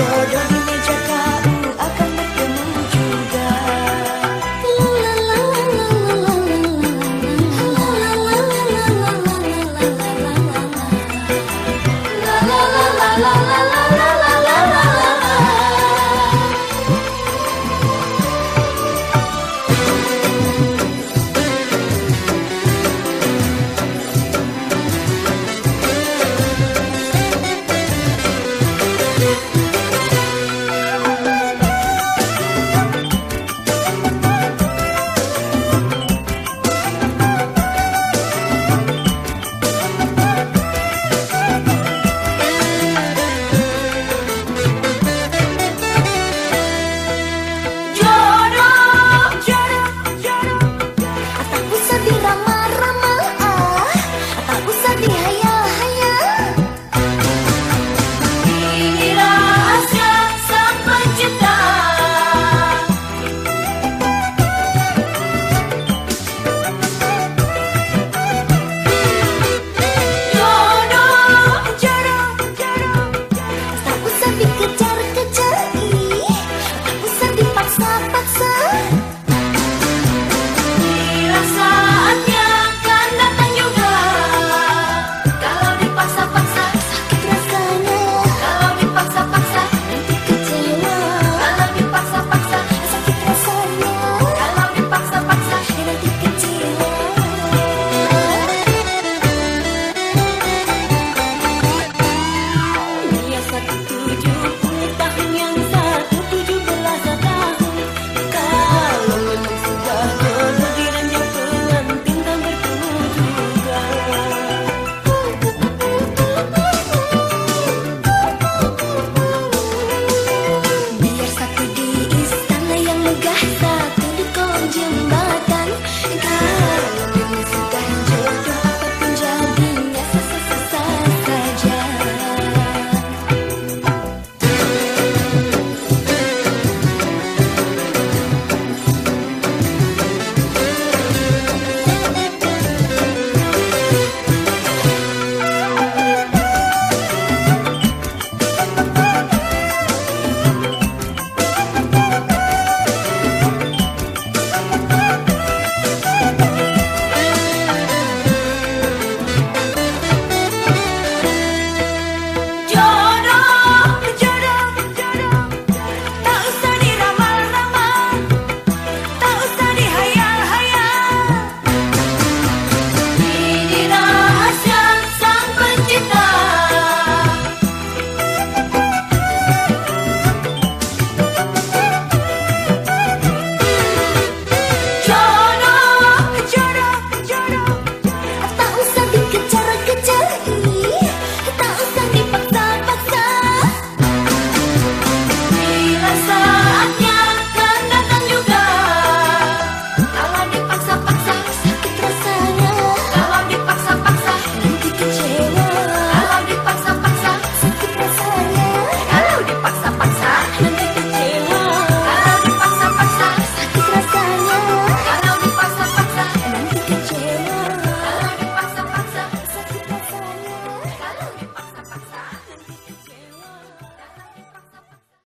You're